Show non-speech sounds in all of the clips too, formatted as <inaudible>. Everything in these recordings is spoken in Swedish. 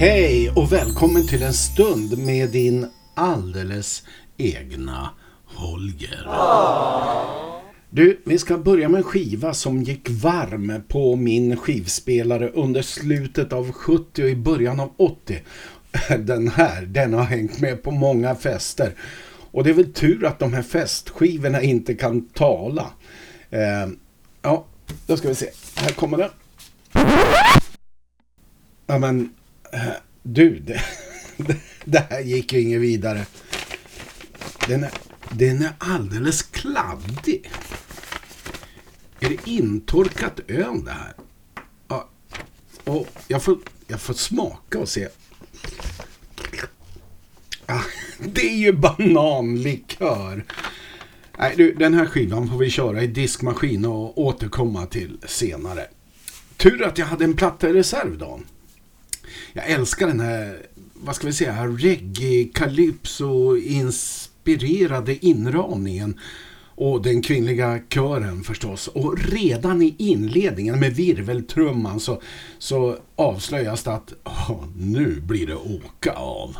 Hej och välkommen till en stund med din alldeles egna Holger. Du, vi ska börja med en skiva som gick varm på min skivspelare under slutet av 70 och i början av 80. <laughs> Den här, den har hängt med på många fester. Och det är väl tur att de här festskivorna inte kan tala. Eh, ja, då ska vi se. Här kommer den. Ja men, du, det, <laughs> det här gick ju inget vidare. Den är, den är alldeles kladdig. Är det intorkat öl det här? Ja, och jag får, jag får smaka och se. Ja, <laughs> det är ju bananlikör. Nej, du, den här skivan får vi köra i diskmaskin och återkomma till senare. Tur att jag hade en platta i reserv Dan. Jag älskar den här, vad ska vi säga, reggae, calypso inspirerade inramningen och den kvinnliga kören förstås. Och redan i inledningen med virveltrumman så, så avslöjas det att oh, nu blir det åka av.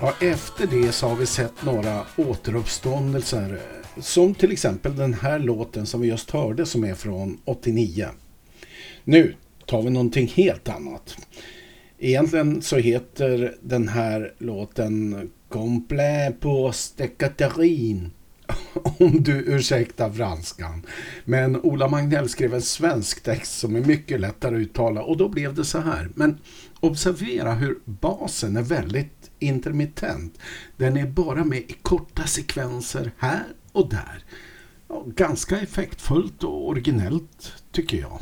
Ja, efter det så har vi sett några återuppståndelser som till exempel den här låten som vi just hörde som är från 89. Nu tar vi någonting helt annat. Egentligen så heter den här låten Complet på Stekaterin. <laughs> om du ursäktar franskan. Men Ola Magnell skrev en svensk text som är mycket lättare att uttala och då blev det så här. Men observera hur basen är väldigt intermittent. Den är bara med i korta sekvenser här och där. Ja, ganska effektfullt och originellt tycker jag.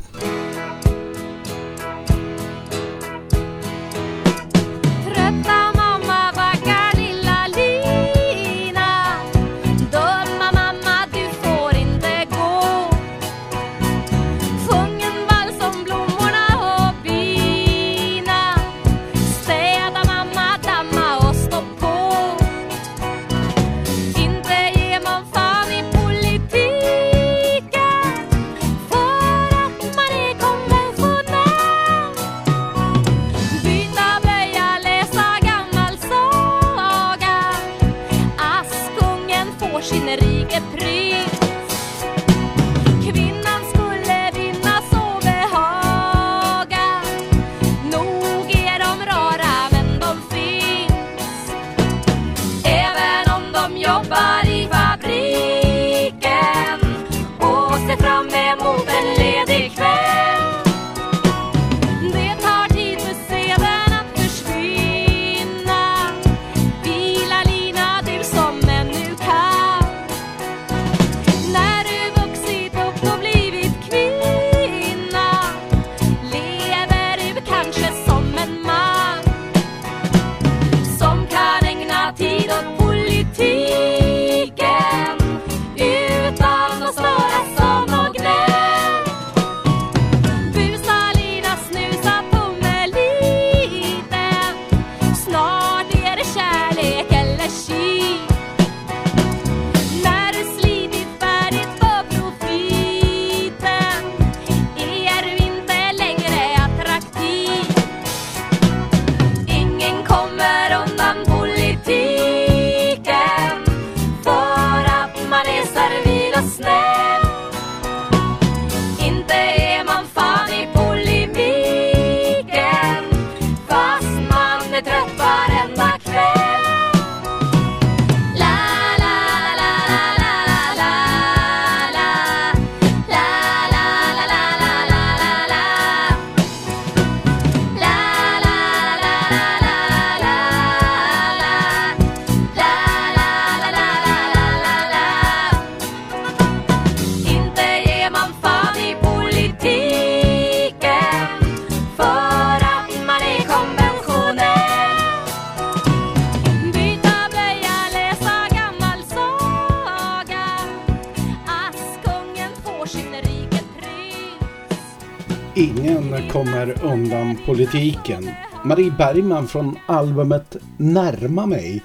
Ingen kommer undan politiken. Marie Bergman från albumet Närma mig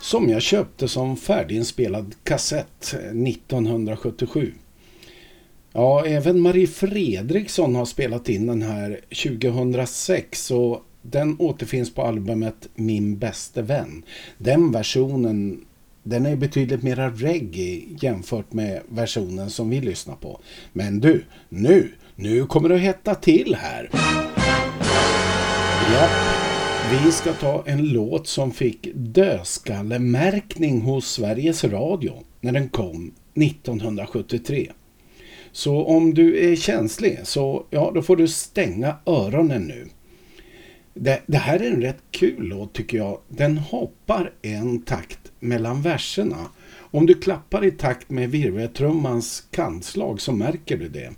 som jag köpte som färdiginspelad kassett eh, 1977. Ja, även Marie Fredriksson har spelat in den här 2006 och den återfinns på albumet Min bäste vän. Den versionen den är betydligt mer reggae jämfört med versionen som vi lyssnar på. Men du, nu nu kommer det att hetta till här. Ja, vi ska ta en låt som fick dödskallemärkning hos Sveriges Radio när den kom 1973. Så om du är känslig så ja, då får du stänga öronen nu. Det, det, här är en rätt kul låt tycker jag. Den hoppar en takt mellan verserna. Om du klappar i takt med virveltrummans kantslag så märker du det.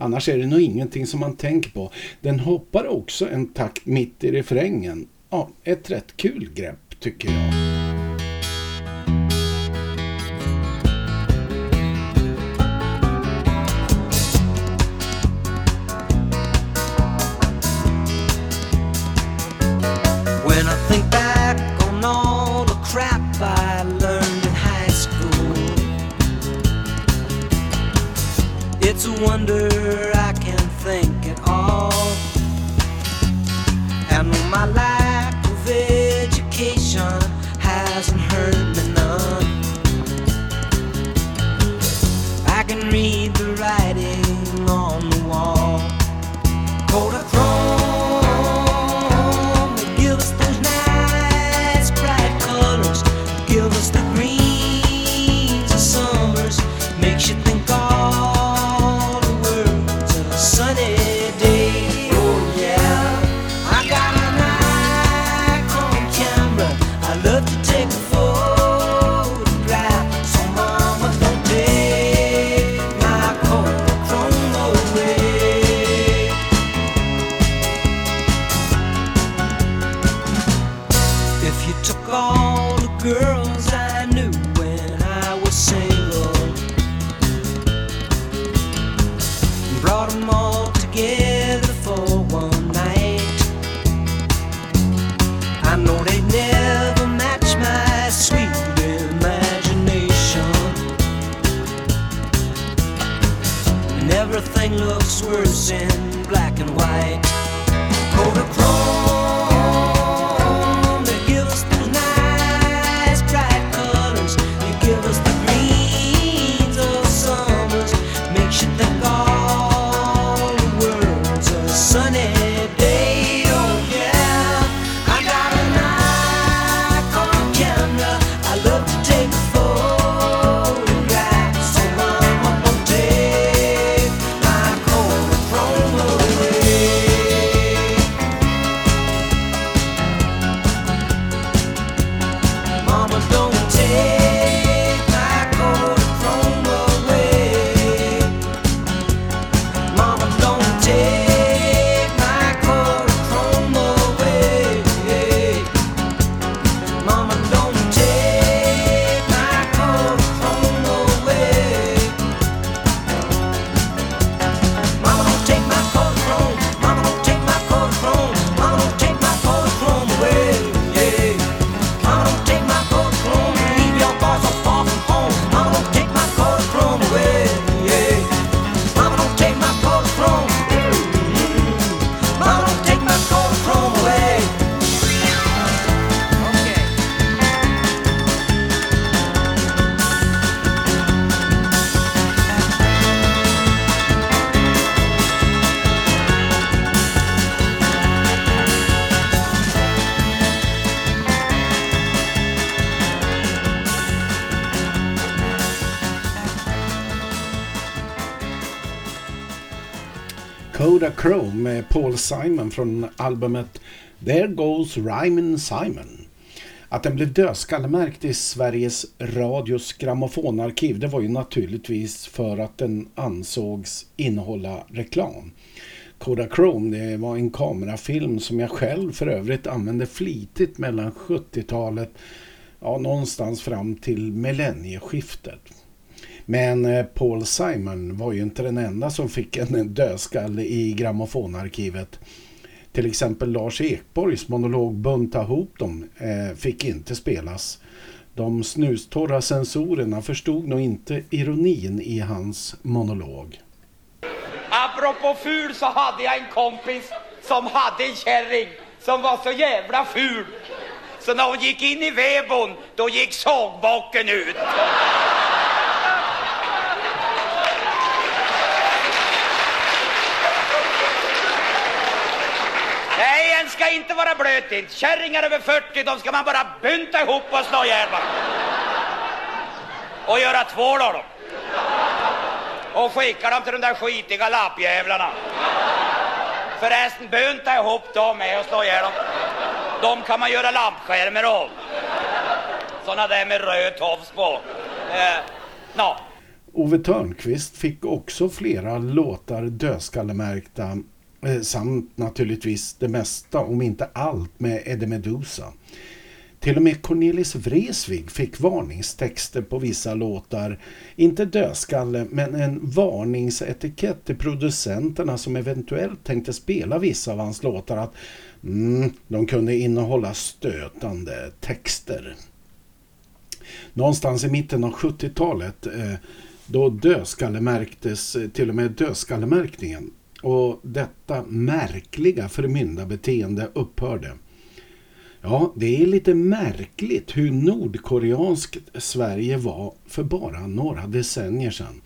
Annars är det nog ingenting som man tänker på. Den hoppar också en takt mitt i refrängen. Ja, ett rätt kul grepp tycker jag. wonder I know my lack of education hasn't hurt me none. I can read. Med Paul Simon från albumet There Goes Ryman Simon. Att den blev dödskallemärkt i Sveriges Radios grammofonarkiv det var ju naturligtvis för att den ansågs innehålla reklam. Kodachrome det var en kamerafilm som jag själv för övrigt använde flitigt mellan 70-talet ja, någonstans fram till millennieskiftet. Men eh, Paul Simon var ju inte den enda som fick en dödskalle i grammofonarkivet. Till exempel Lars Ekborgs monolog Bunta ihop dem eh, fick inte spelas. De snustorra sensorerna förstod nog inte ironin i hans monolog. Apropå ful så hade jag en kompis som hade en kärring som var så jävla ful. Så när hon gick in i vedbon, då gick sågbocken ut. Den ska inte vara blöt inte. Kärringar över 40, de ska man bara bunta ihop och slå ihjäl Och göra tvål av dem. Och skicka dem till de där skitiga lappjävlarna. Förresten, bunta ihop dem med och slå ihjäl dem. De kan man göra lampskärmar av. Såna där med röd tofs på. Eh, no. Ove Törnqvist fick också flera låtar dödskallemärkta Eh, samt naturligtvis det mesta, om inte allt, med Eddie Medusa. Till och med Cornelis Vreeswijk fick varningstexter på vissa låtar. Inte dödskalle, men en varningsetikett till producenterna som eventuellt tänkte spela vissa av hans låtar att mm, de kunde innehålla stötande texter. Någonstans i mitten av 70-talet eh, då dödskalle märktes, eh, till och med dödskallemärkningen och detta märkliga förmyndarbeteende upphörde. Ja, det är lite märkligt hur nordkoreanskt Sverige var för bara några decennier sedan.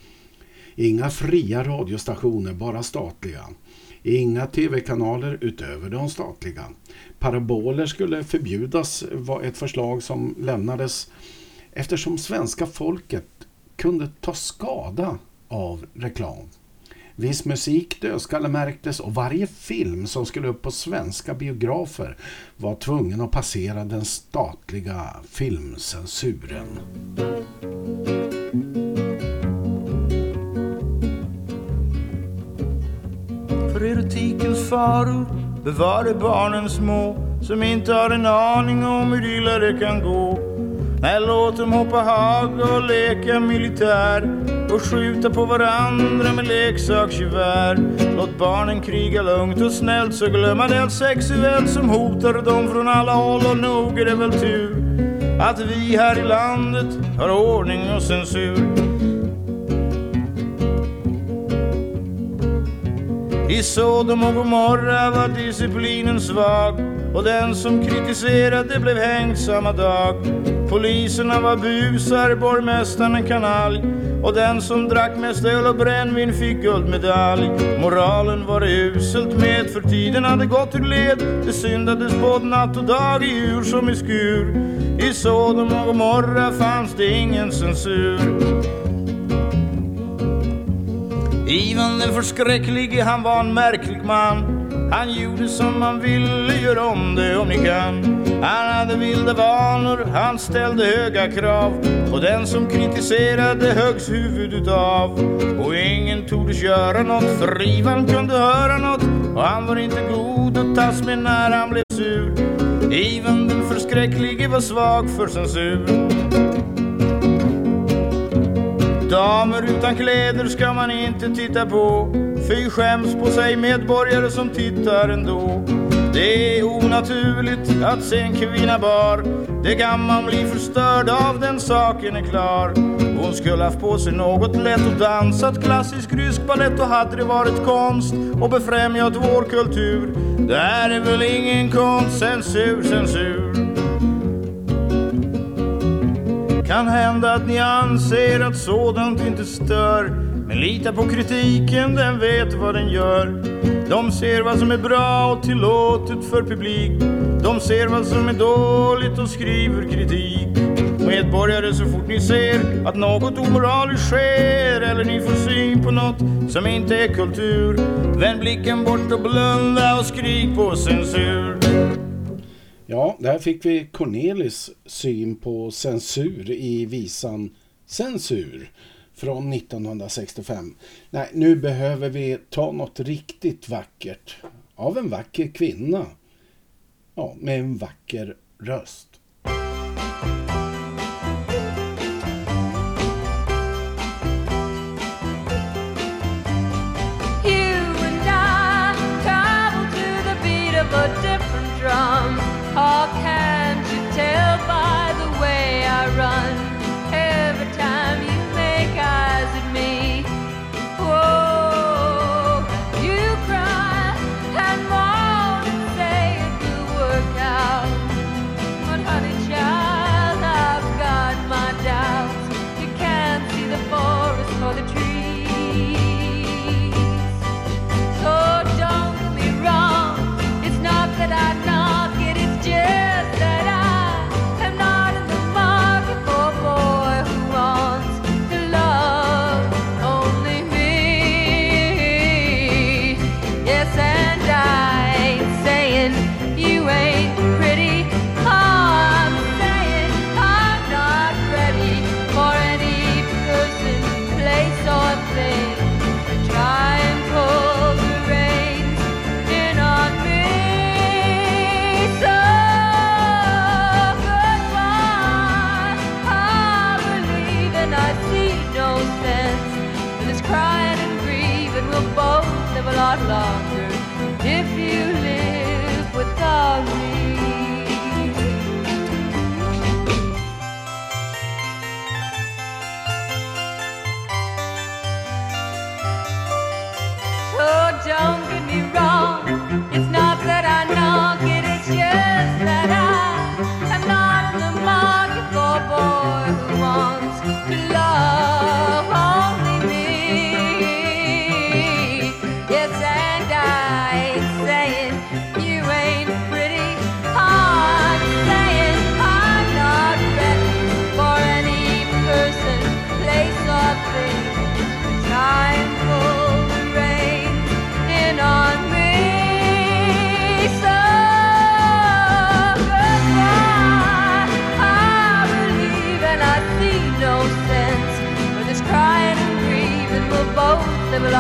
Inga fria radiostationer, bara statliga. Inga tv-kanaler utöver de statliga. Paraboler skulle förbjudas var ett förslag som lämnades eftersom svenska folket kunde ta skada av reklam. Viss musik dödskallemärktes och varje film som skulle upp på svenska biografer var tvungen att passera den statliga filmcensuren. För erotikens faror bevare barnen små som inte har en aning om hur illa det kan gå. Nej, låt dem hoppa hagga och leka militär och skjuta på varandra med leksaksgevär. Låt barnen kriga lugnt och snällt så glömma det är sexuellt som hotar dem från alla håll och nog är det väl tur att vi här i landet har ordning och censur. I Sodom och Gomorra var disciplinen svag och den som kritiserade blev hängd samma dag. Poliserna var busar, borgmästaren en kanalj och den som drack mest öl och brännvin fick guldmedalj. Moralen var uselt med för tiden hade gått ur led. Det syndades både natt och dag i djur som i skur. I Sodom och Gomorra fanns det ingen censur. Ivan den förskräcklige, han var en märklig man. Han gjorde som han ville, gör om det om ni kan. Han hade vilda vanor, han ställde höga krav. Och den som kritiserade högs huvudet av. Och ingen tordes göra nåt, för Ivan kunde höra nåt. Och han var inte god att tas med när han blev sur. Ivan den förskräcklige var svag för censur. Damer utan kläder ska man inte titta på. Fy skäms på sig medborgare som tittar ändå. Det är onaturligt att se en kvinna bar. Det kan man bli förstörd av, den saken är klar. Hon skulle haft på sig något lätt och dansat klassisk rysk ballett och hade det varit konst och befrämjat vår kultur. Det här är väl ingen konst, censur, censur. Kan hända att ni anser att sådant inte stör. Men lita på kritiken, den vet vad den gör. De ser vad som är bra och tillåtet för publik. De ser vad som är dåligt och skriver kritik. Medborgare, så fort ni ser att något omoraliskt sker eller ni får syn på något som inte är kultur Vänd blicken bort och blunda och skrik på censur. Ja, där fick vi Cornelis syn på censur i visan Censur från 1965. Nej, nu behöver vi ta något riktigt vackert av en vacker kvinna. Ja, med en vacker röst. down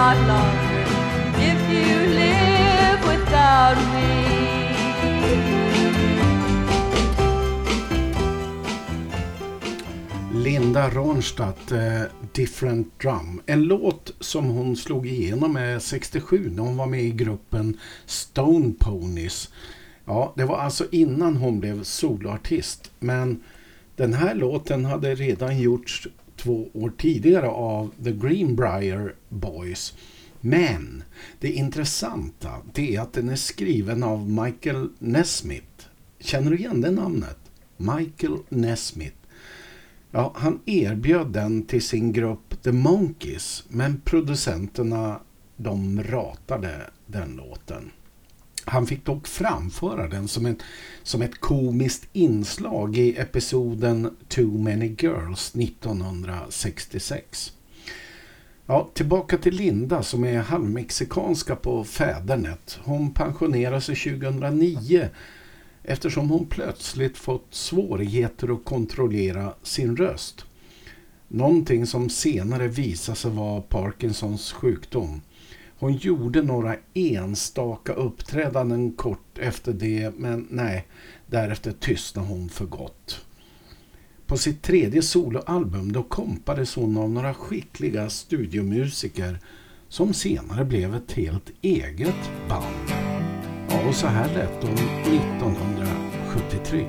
not longer if you live without me. Linda Ronstadt, eh, Different Drum. En låt som hon slog igenom med 67 när hon var med i gruppen Stone Ponies. Ja, det var alltså innan hon blev soloartist. Men den här låten hade redan gjorts två år tidigare av The Greenbrier Boys. Men det intressanta det är att den är skriven av Michael Nesmith. Känner du igen det namnet? Michael Nesmith. Ja, han erbjöd den till sin grupp The Monkeys men producenterna de ratade den låten. Han fick dock framföra den som ett, som ett komiskt inslag i episoden Too Many Girls 1966. Ja, tillbaka till Linda som är halvmexikanska på fädernet. Hon pensionerade sig 2009 eftersom hon plötsligt fått svårigheter att kontrollera sin röst. Någonting som senare visade sig vara Parkinsons sjukdom. Hon gjorde några enstaka uppträdanden kort efter det men nej, därefter tystnade hon för gott. På sitt tredje soloalbum då kompades hon av några skickliga studiomusiker som senare blev ett helt eget band. Ja, och så här lät de 1973.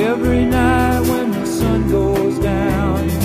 Every night when the sun goes down,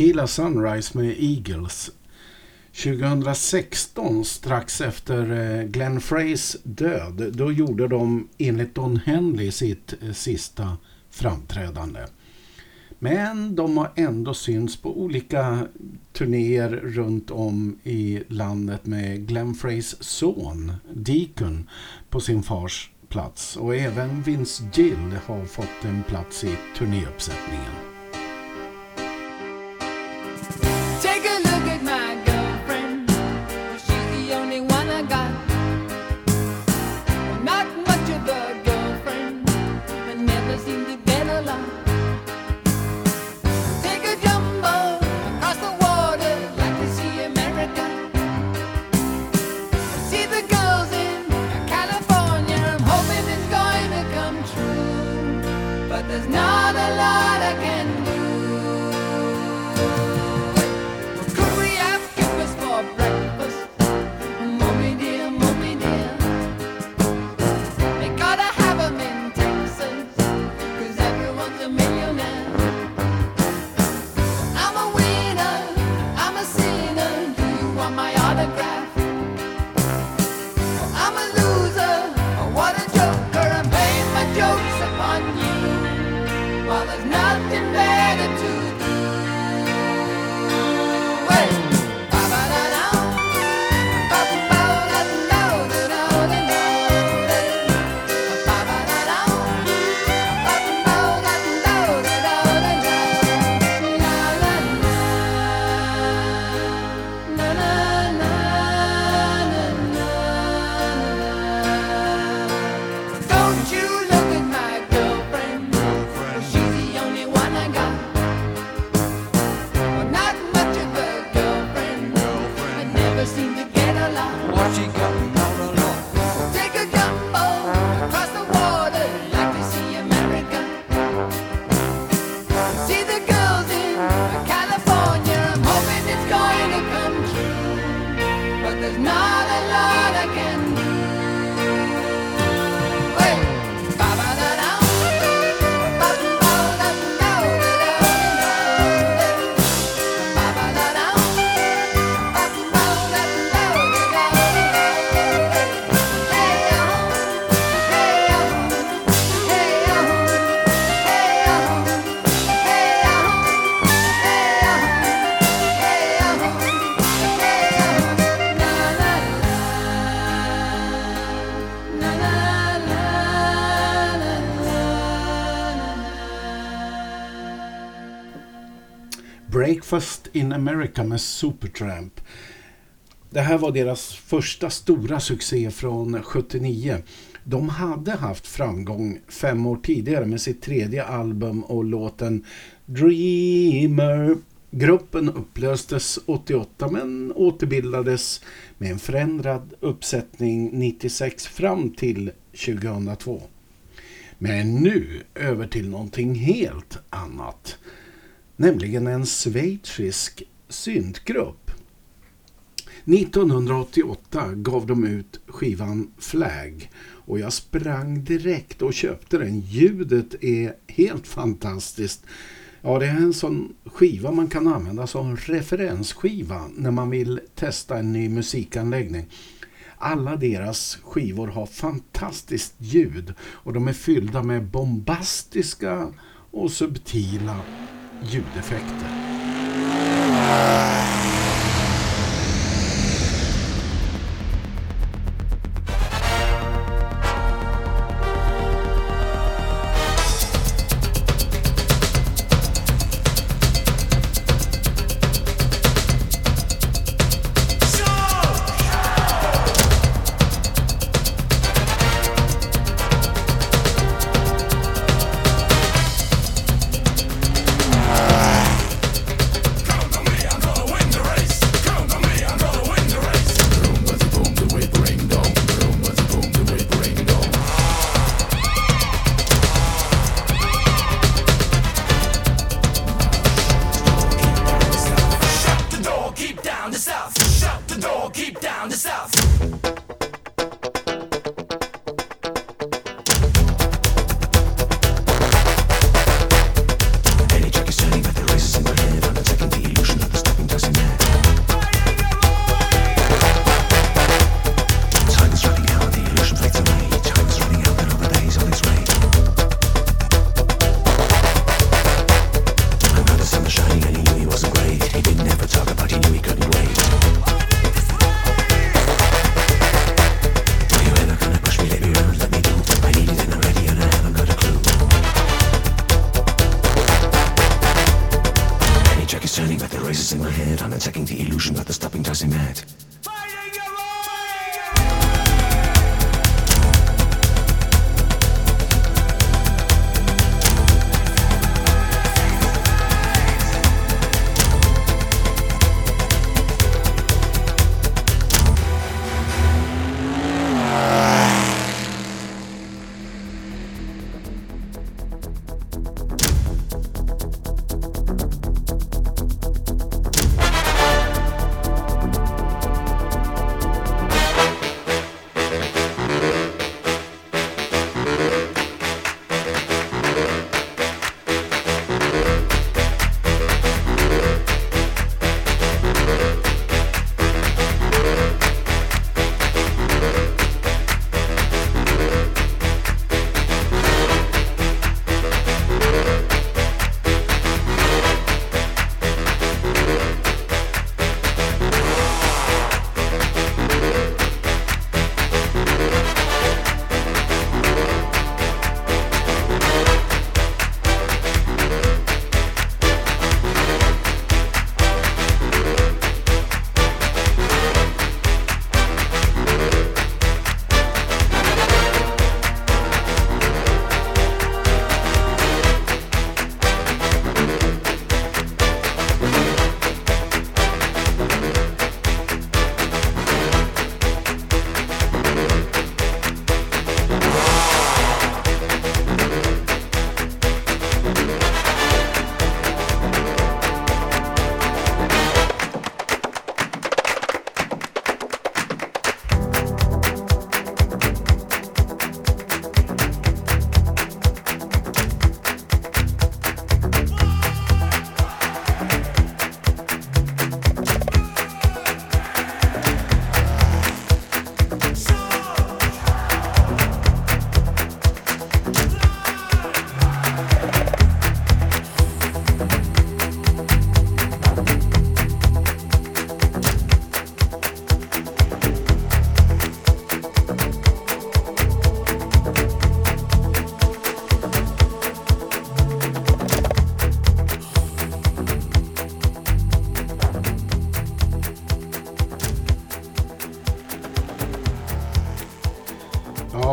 Tequila Sunrise med Eagles. 2016 strax efter eh, Glenn Freys död då gjorde de enligt Don Henley sitt eh, sista framträdande. Men de har ändå synts på olika turnéer runt om i landet med Glenn Freys son Deacon på sin fars plats och även Vince Gill har fått en plats i turnéuppsättningen. Take a nothing better to do. America med Supertramp. Det här var deras första stora succé från 79. De hade haft framgång fem år tidigare med sitt tredje album och låten Dreamer. Gruppen upplöstes 88 men återbildades med en förändrad uppsättning 96 fram till 2002. Men nu över till någonting helt annat. Nämligen en schweizisk syntgrupp. 1988 gav de ut skivan Flag och jag sprang direkt och köpte den. Ljudet är helt fantastiskt. Ja, det är en sån skiva man kan använda som referensskiva när man vill testa en ny musikanläggning. Alla deras skivor har fantastiskt ljud och de är fyllda med bombastiska och subtila ljudeffekter. Ah!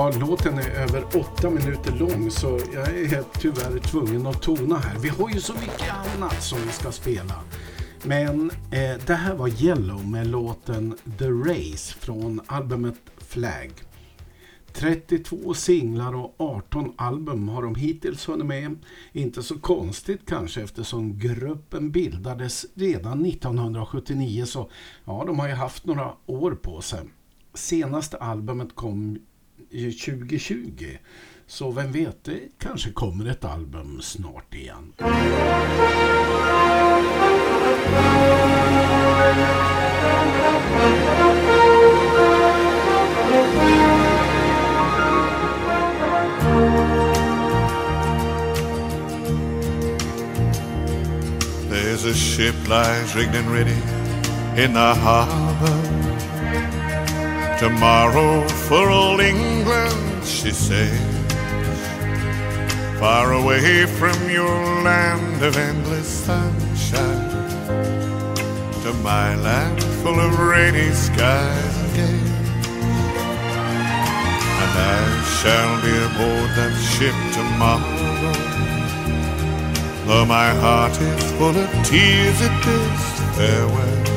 Låten är över åtta minuter lång så jag är helt tyvärr tvungen att tona här. Vi har ju så mycket annat som vi ska spela. Men eh, det här var Yellow med låten The Race från albumet Flag. 32 singlar och 18 album har de hittills hunnit med. Inte så konstigt kanske eftersom gruppen bildades redan 1979 så ja, de har ju haft några år på sig. Senaste albumet kom 2020 så vem vet, det kanske kommer ett album snart igen. There's a ship lies rigged and ready in the harbor. Tomorrow for old England she sails. Far away from your land of endless sunshine. To my land full of rainy skies gales. And I shall be aboard that ship tomorrow. Though my heart is full of tears at this farewell.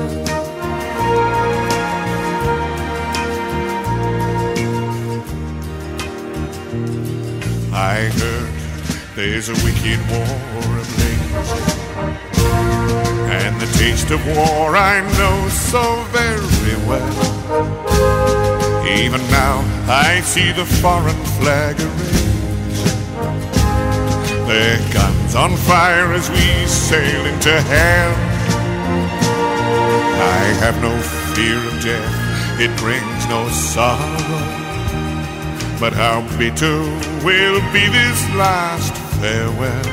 I heard there's a wicked war of ablaze, and the taste of war I know so very well. Even now I see the foreign flag arrays, their guns on fire as we sail into hell. I have no fear of death, it brings no sorrow. But how bitter will be this last farewell.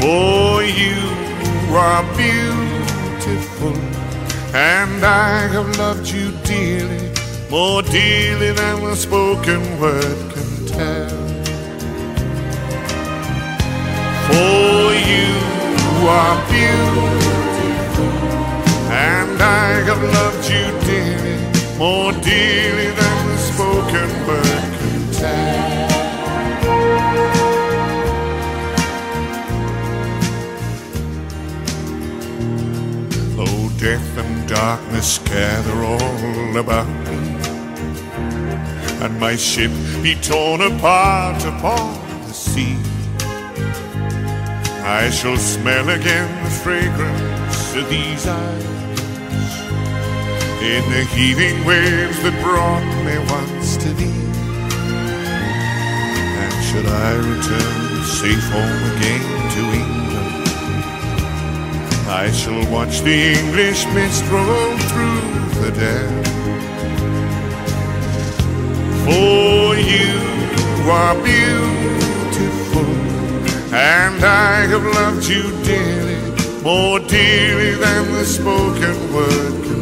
For you are beautiful, and I have loved you dearly, more dearly than the spoken word can tell. For you are beautiful, and I have loved you dearly, more dearly than the spoken word can tell. Though death and darkness gather all about me, and my ship be torn apart upon the sea, I shall smell again the fragrance of these islands in the heaving waves that brought me once to thee. And should I return safe home again to England, I shall watch the English mist roll through the dell. For you are beautiful, and I have loved you dearly, more dearly than the spoken word can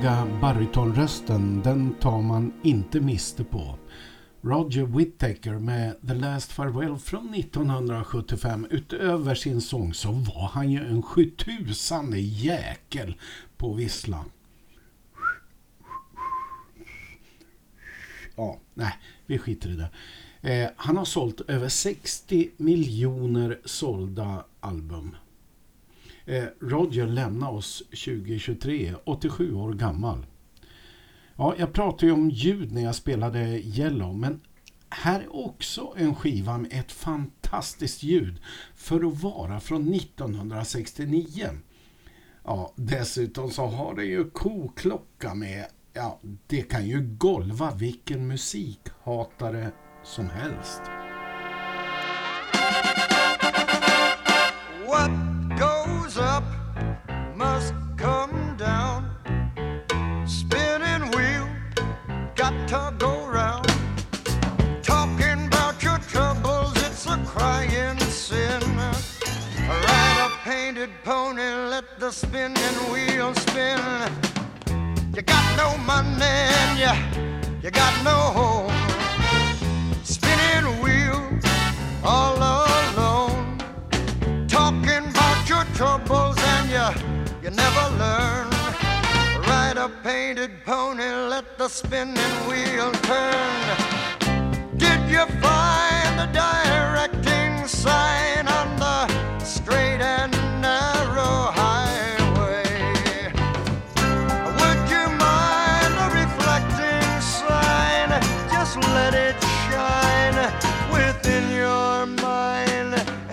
Härliga baritonrösten, den tar man inte miste på. Roger Whittaker med The Last Farewell från 1975. Utöver sin sång så var han ju en sjutusande jäkel på vissla. Ja, nej, vi skiter i det. Eh, han har sålt över 60 miljoner sålda album. Eh, Roger lämnade oss 2023, 87 år gammal. Ja, jag pratade ju om ljud när jag spelade Yellow, men här är också en skiva med ett fantastiskt ljud för att vara från 1969. Ja, dessutom så har det ju koklocka med. Ja, det kan ju golva vilken musikhatare som helst. What let the spinning wheel spin. You got no money and you, you got no home. Spinning wheel, all alone talking about your troubles and you you never learn ride a painted pony let the spinning wheel turn did you find the directing sign on the straight and narrow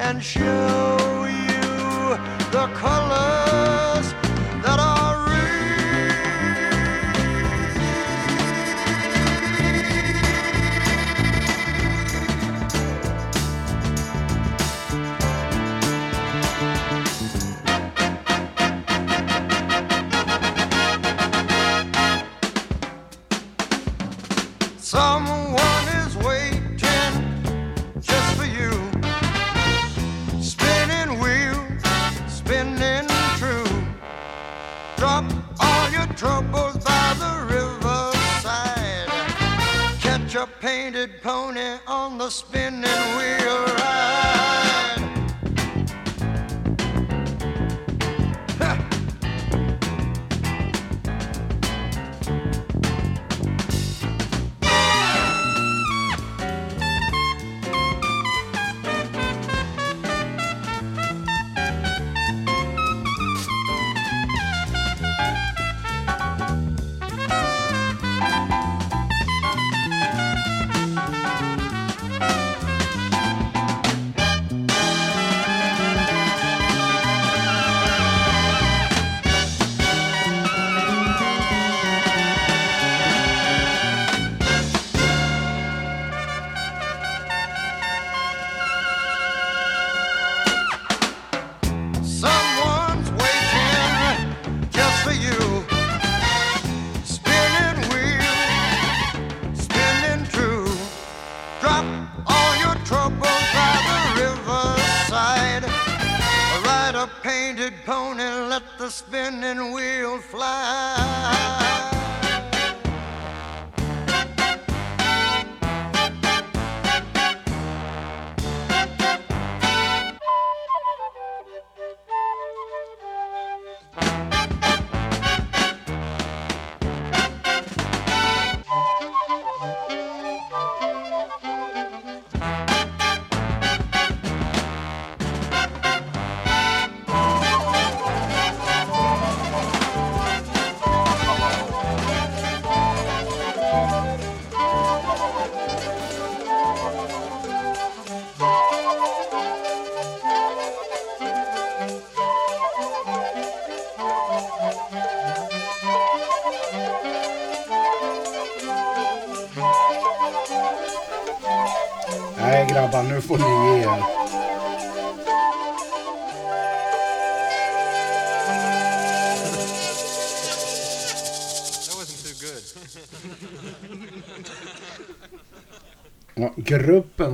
and show you the colors a painted pony, let the spinning wheel fly.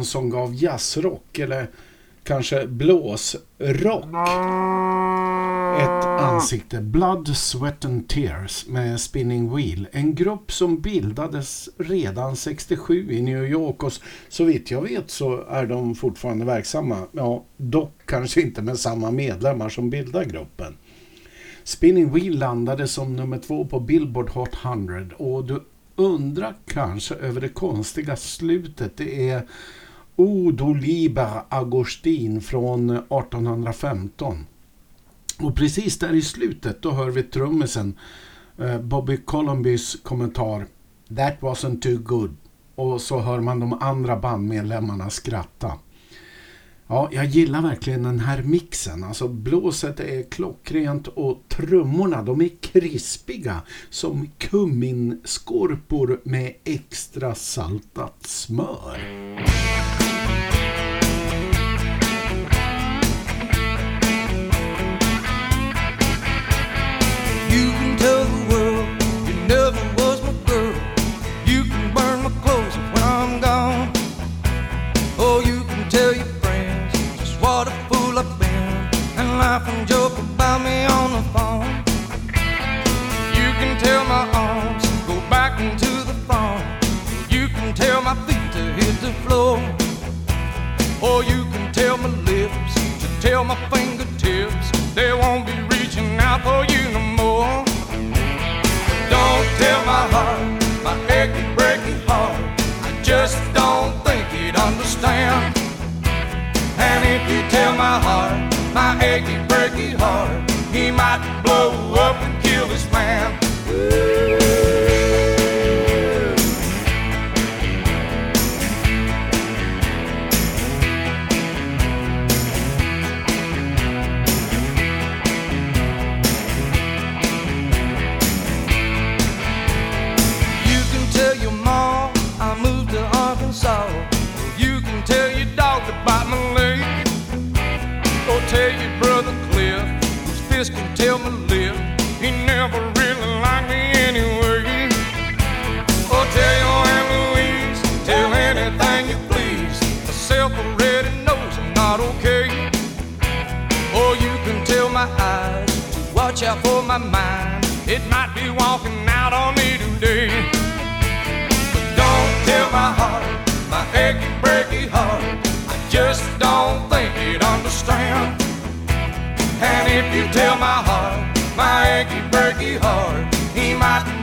Gruppen som gav jazzrock eller kanske blåsrock ett ansikte. Blood, Sweat and Tears med Spinning Wheel. En grupp som bildades redan 67 i New York och så vitt jag vet så är de fortfarande verksamma. Ja, dock kanske inte med samma medlemmar som bildar gruppen. Spinning Wheel landade som nummer två på Billboard Hot 100 och du undrar kanske över det konstiga slutet. Det är Odo Liber Agostin från 1815. Och precis där i slutet då hör vi trummisen eh, Bobby Columbys kommentar That wasn't too good. Och så hör man de andra bandmedlemmarna skratta. Ja, jag gillar verkligen den här mixen. Alltså blåset är klockrent och trummorna de är krispiga som kumminskorpor med extra saltat smör. Laugh and joke about me on the phone. You can tell my arms to go back into the phone. You can tell my feet to hit the floor. Or you can tell my lips to tell my fingertips they won't be reaching out for you no more. Don't tell my heart, my achy breaky heart. I just don't think he'd understand. And if you tell my heart, my achy breaky heart, he might blow up and kill this man. Tell my lip. He never really liked me anyway. Or tell your Aunt Louise, tell anything you please. Myself already knows I'm not okay. Or you can tell my eyes to watch out for my mind. It might be walking out on me today. But don't tell my heart, my achy breaky heart. I just don't think he'd understand. And if you tell my heart, my achy breaky heart, he might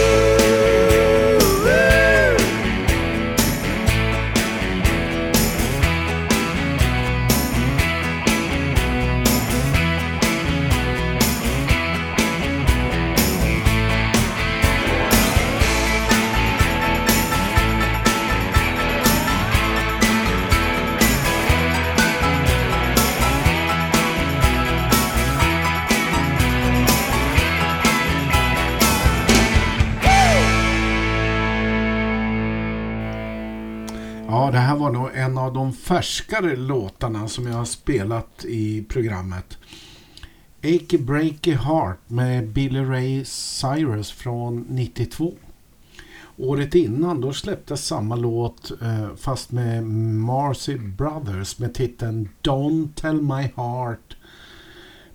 Färskare låtarna som jag har spelat i programmet. Achy Breaky Heart med Billy Ray Cyrus från 92. Året innan då släpptes samma låt eh, fast med Marcy Brothers med titeln Don't Tell My Heart.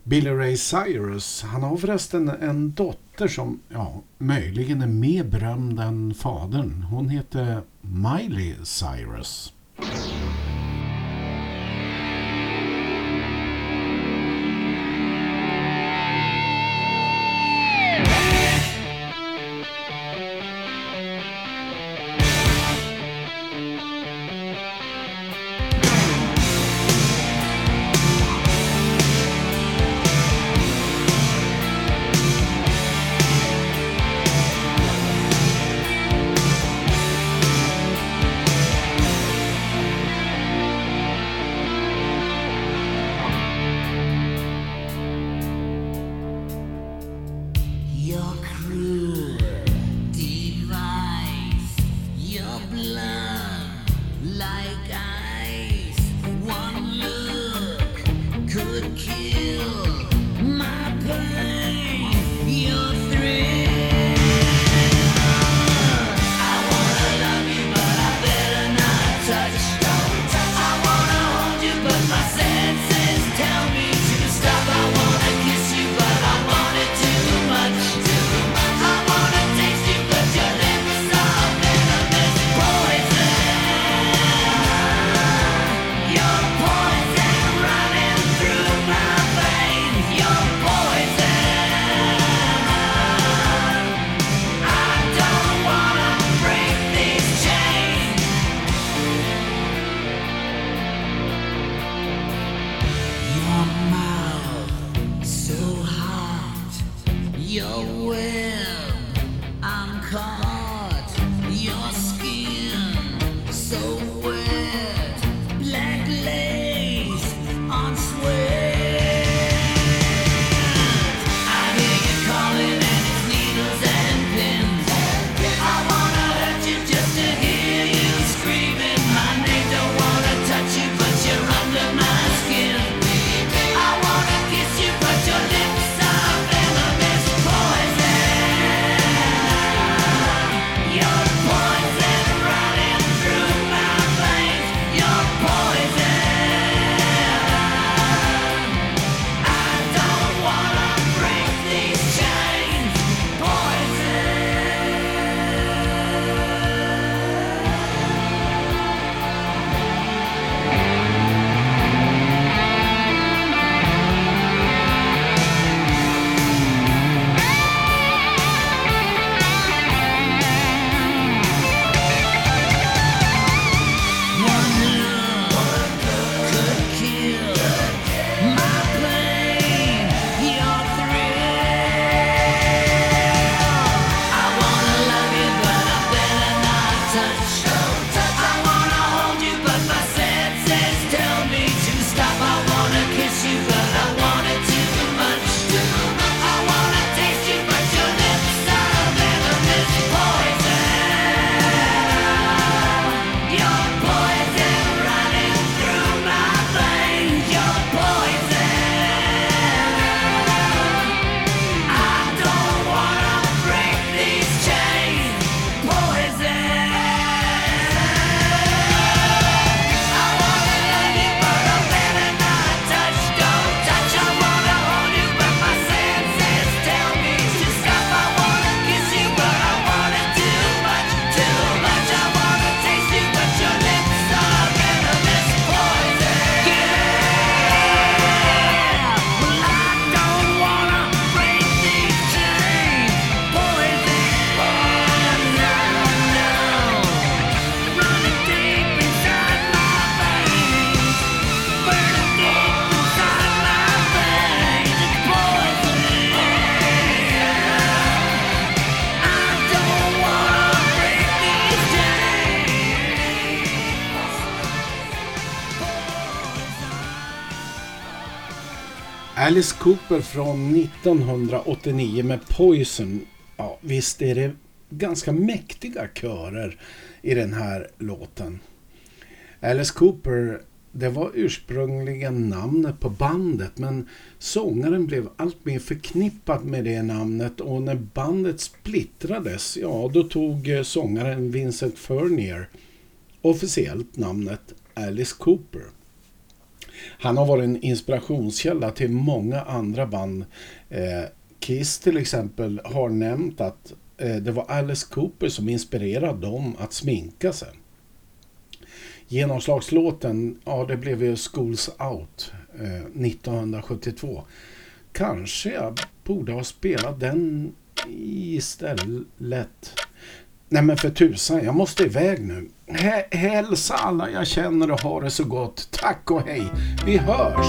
Billy Ray Cyrus, han har förresten en dotter som ja, möjligen är mer berömd än fadern. Hon heter Miley Cyrus. Alice Cooper från 1989 med Poison. Ja, visst är det ganska mäktiga körer i den här låten. Alice Cooper, det var ursprungligen namnet på bandet men sångaren blev allt mer förknippad med det namnet och när bandet splittrades, ja då tog eh, sångaren Vincent Furnier officiellt namnet Alice Cooper. Han har varit en inspirationskälla till många andra band. Eh, Kiss till exempel har nämnt att eh, det var Alice Cooper som inspirerade dem att sminka sig. Genomslagslåten, ja det blev ju Schools Out eh, 1972. Kanske jag borde ha spelat den istället. Nej men för tusan, jag måste iväg nu. Hälsa alla jag känner och ha det så gott. Tack och hej. Vi hörs!